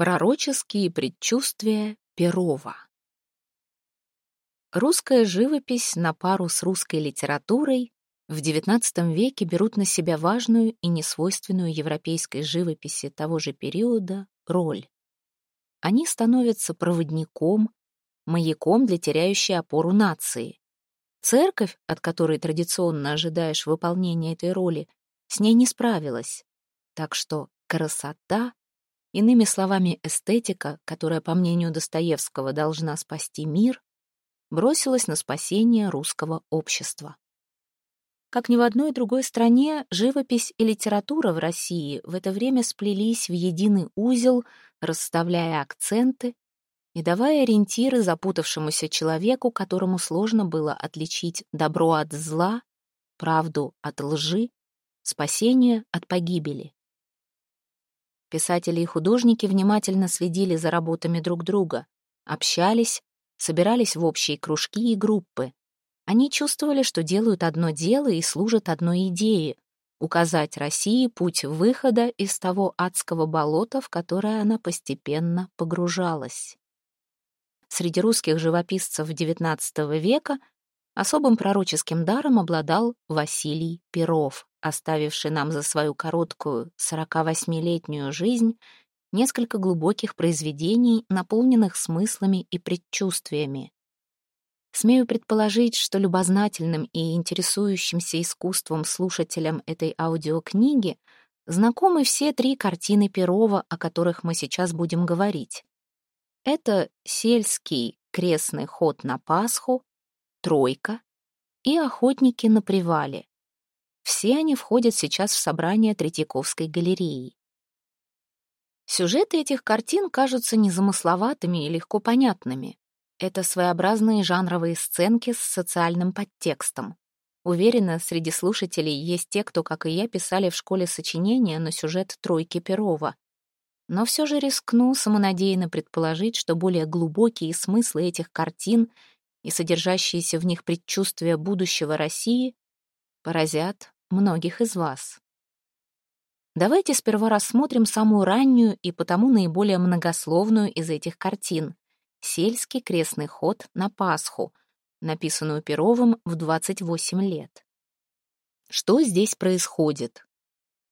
Пророческие предчувствия Перова Русская живопись на пару с русской литературой в XIX веке берут на себя важную и несвойственную европейской живописи того же периода роль. Они становятся проводником, маяком для теряющей опору нации. Церковь, от которой традиционно ожидаешь выполнения этой роли, с ней не справилась. Так что красота Иными словами, эстетика, которая, по мнению Достоевского, должна спасти мир, бросилась на спасение русского общества. Как ни в одной другой стране, живопись и литература в России в это время сплелись в единый узел, расставляя акценты и давая ориентиры запутавшемуся человеку, которому сложно было отличить добро от зла, правду от лжи, спасение от погибели. Писатели и художники внимательно следили за работами друг друга, общались, собирались в общие кружки и группы. Они чувствовали, что делают одно дело и служат одной идее — указать России путь выхода из того адского болота, в которое она постепенно погружалась. Среди русских живописцев XIX века особым пророческим даром обладал Василий Перов оставивший нам за свою короткую 48-летнюю жизнь несколько глубоких произведений, наполненных смыслами и предчувствиями. Смею предположить, что любознательным и интересующимся искусством слушателям этой аудиокниги знакомы все три картины Перова, о которых мы сейчас будем говорить. Это «Сельский крестный ход на Пасху», «Тройка» и «Охотники на привале». Все они входят сейчас в собрание Третьяковской галереи. Сюжеты этих картин кажутся незамысловатыми и легко понятными. Это своеобразные жанровые сценки с социальным подтекстом. Уверена, среди слушателей есть те, кто, как и я, писали в школе сочинения на сюжет «Тройки Перова». Но все же рискну самонадеянно предположить, что более глубокие смыслы этих картин и содержащиеся в них предчувствия будущего России поразят многих из вас. Давайте сперва рассмотрим самую раннюю и потому наиболее многословную из этих картин — «Сельский крестный ход на Пасху», написанную Перовым в 28 лет. Что здесь происходит?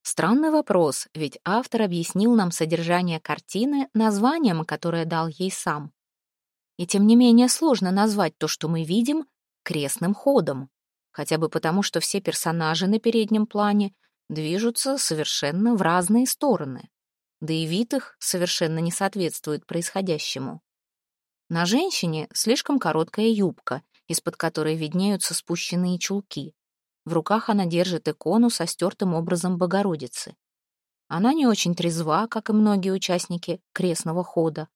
Странный вопрос, ведь автор объяснил нам содержание картины названием, которое дал ей сам. И тем не менее сложно назвать то, что мы видим, крестным ходом хотя бы потому, что все персонажи на переднем плане движутся совершенно в разные стороны, да и вид их совершенно не соответствует происходящему. На женщине слишком короткая юбка, из-под которой виднеются спущенные чулки. В руках она держит икону со стертым образом Богородицы. Она не очень трезва, как и многие участники крестного хода,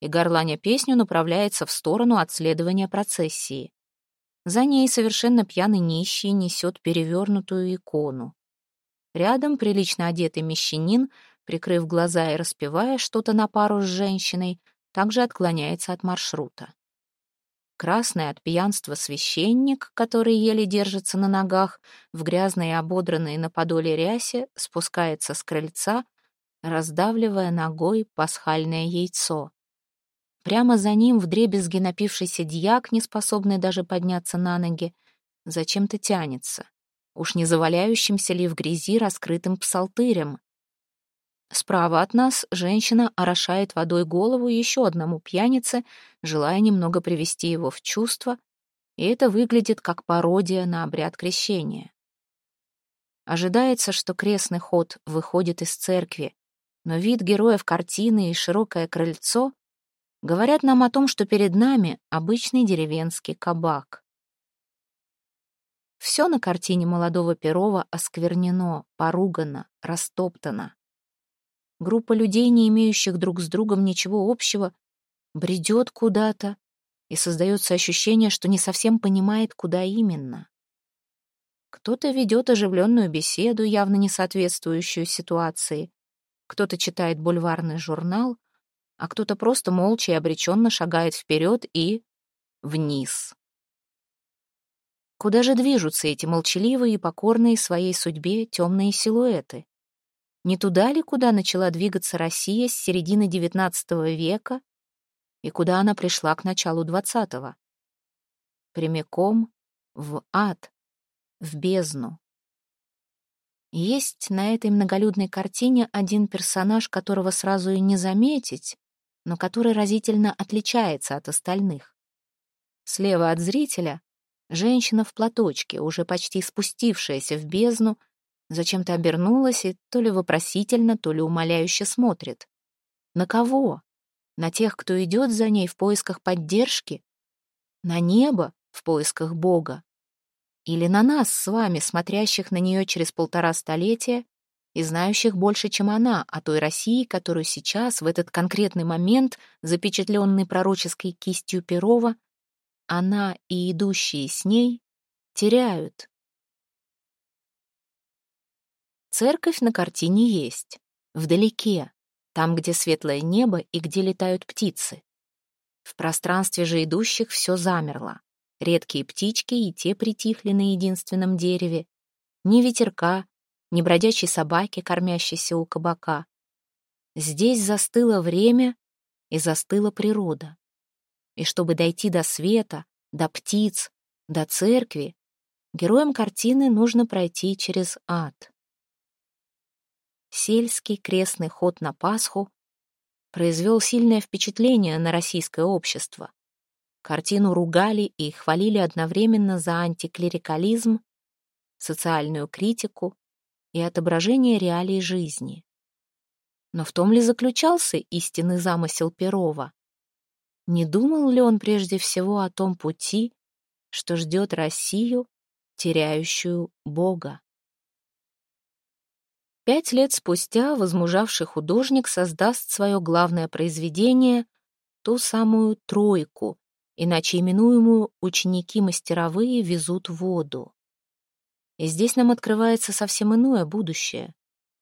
и горланя песню направляется в сторону от следования процессии. За ней совершенно пьяный нищий несет перевернутую икону. Рядом прилично одетый мещанин, прикрыв глаза и распевая что-то на пару с женщиной, также отклоняется от маршрута. Красный от пьянства священник, который еле держится на ногах, в грязной и ободранной на подоле рясе, спускается с крыльца, раздавливая ногой пасхальное яйцо. Прямо за ним вдребезги напившийся дьяк, не способный даже подняться на ноги, зачем-то тянется. Уж не заваляющимся ли в грязи раскрытым псалтырем. Справа от нас женщина орошает водой голову еще одному пьянице, желая немного привести его в чувство, и это выглядит как пародия на обряд крещения. Ожидается, что крестный ход выходит из церкви, но вид героев картины и широкое крыльцо говорят нам о том, что перед нами обычный деревенский кабак. Все на картине молодого Перова осквернено, поругано, растоптано. Группа людей, не имеющих друг с другом ничего общего, бредет куда-то, и создается ощущение, что не совсем понимает, куда именно. Кто-то ведет оживленную беседу, явно не соответствующую ситуации, кто-то читает бульварный журнал, а кто-то просто молча и обреченно шагает вперед и вниз. Куда же движутся эти молчаливые и покорные своей судьбе темные силуэты? Не туда ли, куда начала двигаться Россия с середины XIX века и куда она пришла к началу XX? Прямиком в ад, в бездну. Есть на этой многолюдной картине один персонаж, которого сразу и не заметить, но который разительно отличается от остальных. Слева от зрителя женщина в платочке, уже почти спустившаяся в бездну, зачем-то обернулась и то ли вопросительно, то ли умоляюще смотрит. На кого? На тех, кто идет за ней в поисках поддержки? На небо в поисках Бога? Или на нас с вами, смотрящих на нее через полтора столетия и знающих больше, чем она, о той России, которую сейчас, в этот конкретный момент, запечатленный пророческой кистью Перова, она и идущие с ней теряют. Церковь на картине есть, вдалеке, там, где светлое небо и где летают птицы. В пространстве же идущих все замерло. Редкие птички и те притихли на единственном дереве. Ни ветерка, ни бродячей собаки, кормящейся у кабака. Здесь застыло время и застыла природа. И чтобы дойти до света, до птиц, до церкви, героям картины нужно пройти через ад. Сельский крестный ход на Пасху произвел сильное впечатление на российское общество. Картину ругали и хвалили одновременно за антиклерикализм, социальную критику и отображение реалий жизни. Но в том ли заключался истинный замысел Перова? Не думал ли он прежде всего о том пути, что ждет Россию, теряющую Бога? Пять лет спустя возмужавший художник создаст свое главное произведение, ту самую «тройку», иначе именуемую «ученики-мастеровые везут воду». И здесь нам открывается совсем иное будущее,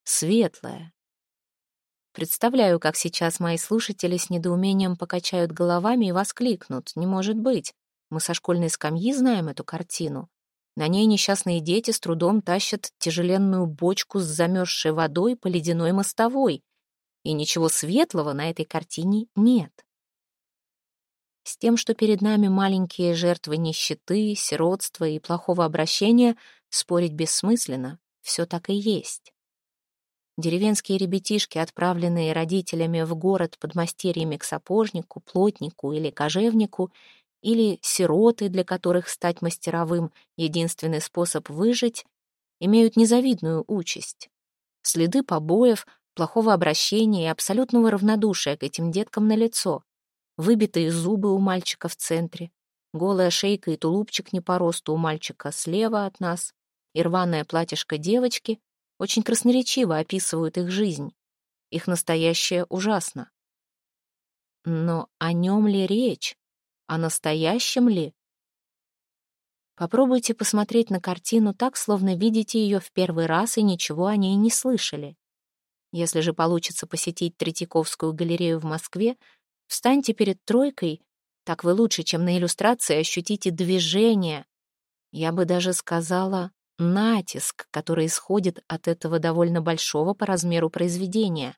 светлое. Представляю, как сейчас мои слушатели с недоумением покачают головами и воскликнут. Не может быть. Мы со школьной скамьи знаем эту картину. На ней несчастные дети с трудом тащат тяжеленную бочку с замерзшей водой по ледяной мостовой. И ничего светлого на этой картине нет. С тем, что перед нами маленькие жертвы нищеты, сиротства и плохого обращения, спорить бессмысленно, все так и есть. Деревенские ребятишки, отправленные родителями в город под мастерьями к сапожнику, плотнику или кожевнику, или сироты, для которых стать мастеровым — единственный способ выжить, имеют незавидную участь. Следы побоев, плохого обращения и абсолютного равнодушия к этим деткам на лицо выбитые зубы у мальчика в центре, голая шейка и тулупчик не по росту у мальчика слева от нас, и рваное платьишко девочки очень красноречиво описывают их жизнь. Их настоящее ужасно. Но о нем ли речь? О настоящем ли? Попробуйте посмотреть на картину так, словно видите ее в первый раз и ничего о ней не слышали. Если же получится посетить Третьяковскую галерею в Москве, Встаньте перед тройкой, так вы лучше, чем на иллюстрации, ощутите движение. Я бы даже сказала натиск, который исходит от этого довольно большого по размеру произведения.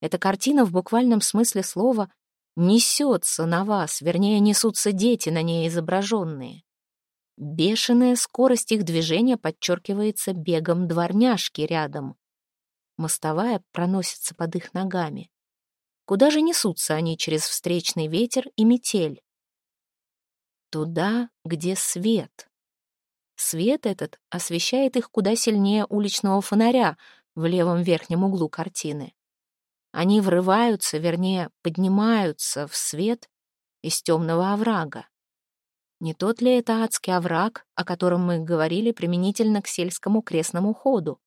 Эта картина в буквальном смысле слова несется на вас, вернее, несутся дети, на ней изображенные. Бешеная скорость их движения подчеркивается бегом дворняжки рядом. Мостовая проносится под их ногами. Куда же несутся они через встречный ветер и метель? Туда, где свет. Свет этот освещает их куда сильнее уличного фонаря в левом верхнем углу картины. Они врываются, вернее, поднимаются в свет из темного оврага. Не тот ли это адский овраг, о котором мы говорили применительно к сельскому крестному ходу?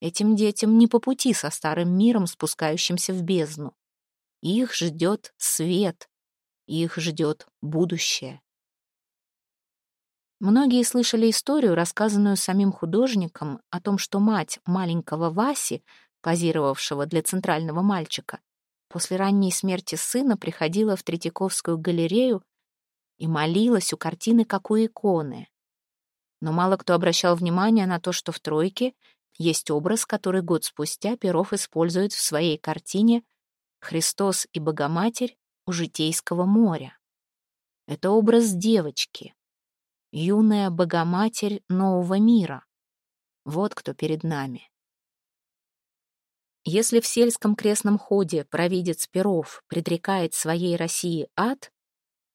Этим детям не по пути со старым миром, спускающимся в бездну. Их ждет свет, их ждет будущее. Многие слышали историю, рассказанную самим художником, о том, что мать маленького Васи, позировавшего для центрального мальчика, после ранней смерти сына приходила в Третьяковскую галерею и молилась у картины, как у иконы. Но мало кто обращал внимание на то, что в «тройке» есть образ, который год спустя Перов использует в своей картине «Христос и Богоматерь у Житейского моря». Это образ девочки, юная Богоматерь нового мира. Вот кто перед нами. Если в сельском крестном ходе провидец Перов предрекает своей России ад,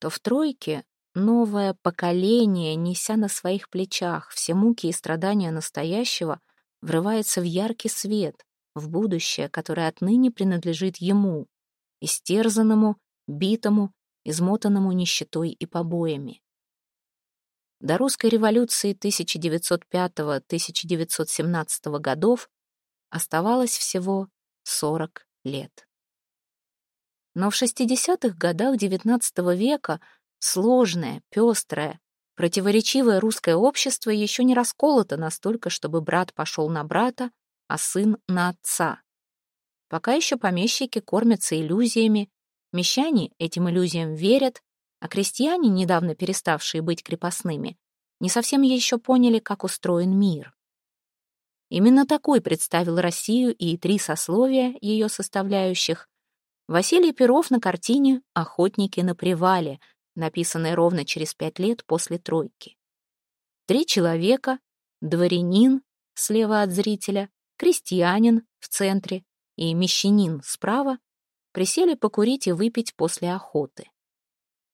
то в тройке новое поколение, неся на своих плечах все муки и страдания настоящего, врывается в яркий свет, в будущее, которое отныне принадлежит ему, истерзанному, битому, измотанному нищетой и побоями. До русской революции 1905-1917 годов оставалось всего 40 лет. Но в 60-х годах XIX века сложное, пестрое, противоречивое русское общество еще не расколото настолько, чтобы брат пошел на брата, а сын на отца. Пока еще помещики кормятся иллюзиями, мещане этим иллюзиям верят, а крестьяне, недавно переставшие быть крепостными, не совсем еще поняли, как устроен мир. Именно такой представил Россию и три сословия ее составляющих. Василий Перов на картине «Охотники на привале», написанной ровно через пять лет после «Тройки». Три человека, дворянин слева от зрителя, крестьянин в центре и мещанин справа присели покурить и выпить после охоты.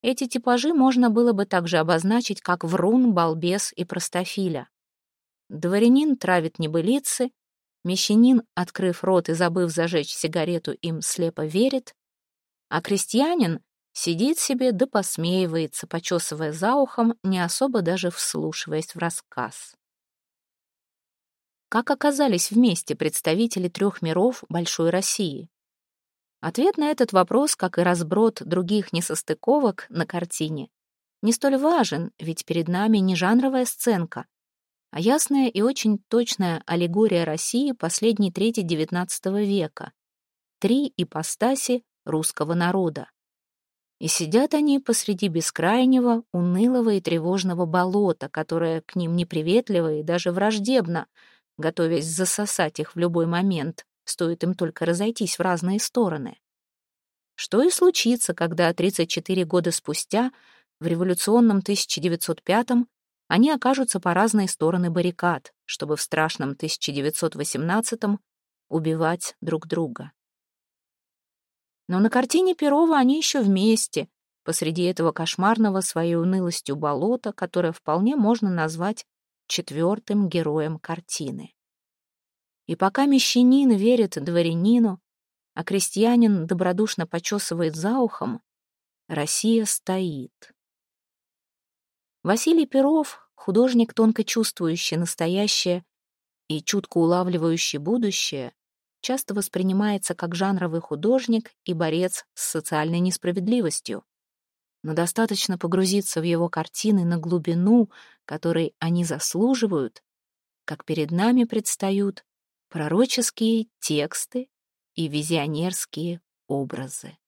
Эти типажи можно было бы также обозначить как врун, балбес и простофиля. Дворянин травит небылицы, мещанин, открыв рот и забыв зажечь сигарету, им слепо верит, а крестьянин сидит себе да посмеивается, почесывая за ухом, не особо даже вслушиваясь в рассказ. Как оказались вместе представители трех миров Большой России? Ответ на этот вопрос, как и разброд других несостыковок на картине, не столь важен, ведь перед нами не жанровая сценка, а ясная и очень точная аллегория России последней трети XIX века. Три ипостаси русского народа. И сидят они посреди бескрайнего, унылого и тревожного болота, которое к ним неприветливо и даже враждебно, готовясь засосать их в любой момент, стоит им только разойтись в разные стороны. Что и случится, когда 34 года спустя, в революционном 1905 они окажутся по разные стороны баррикад, чтобы в страшном 1918-м убивать друг друга. Но на картине Перова они еще вместе, посреди этого кошмарного своей унылостью болота, которое вполне можно назвать четвертым героем картины. И пока мещанин верит дворянину, а крестьянин добродушно почесывает за ухом, Россия стоит. Василий Перов, художник, тонко чувствующий настоящее и чутко улавливающий будущее, часто воспринимается как жанровый художник и борец с социальной несправедливостью. Но достаточно погрузиться в его картины на глубину, которой они заслуживают, как перед нами предстают пророческие тексты и визионерские образы.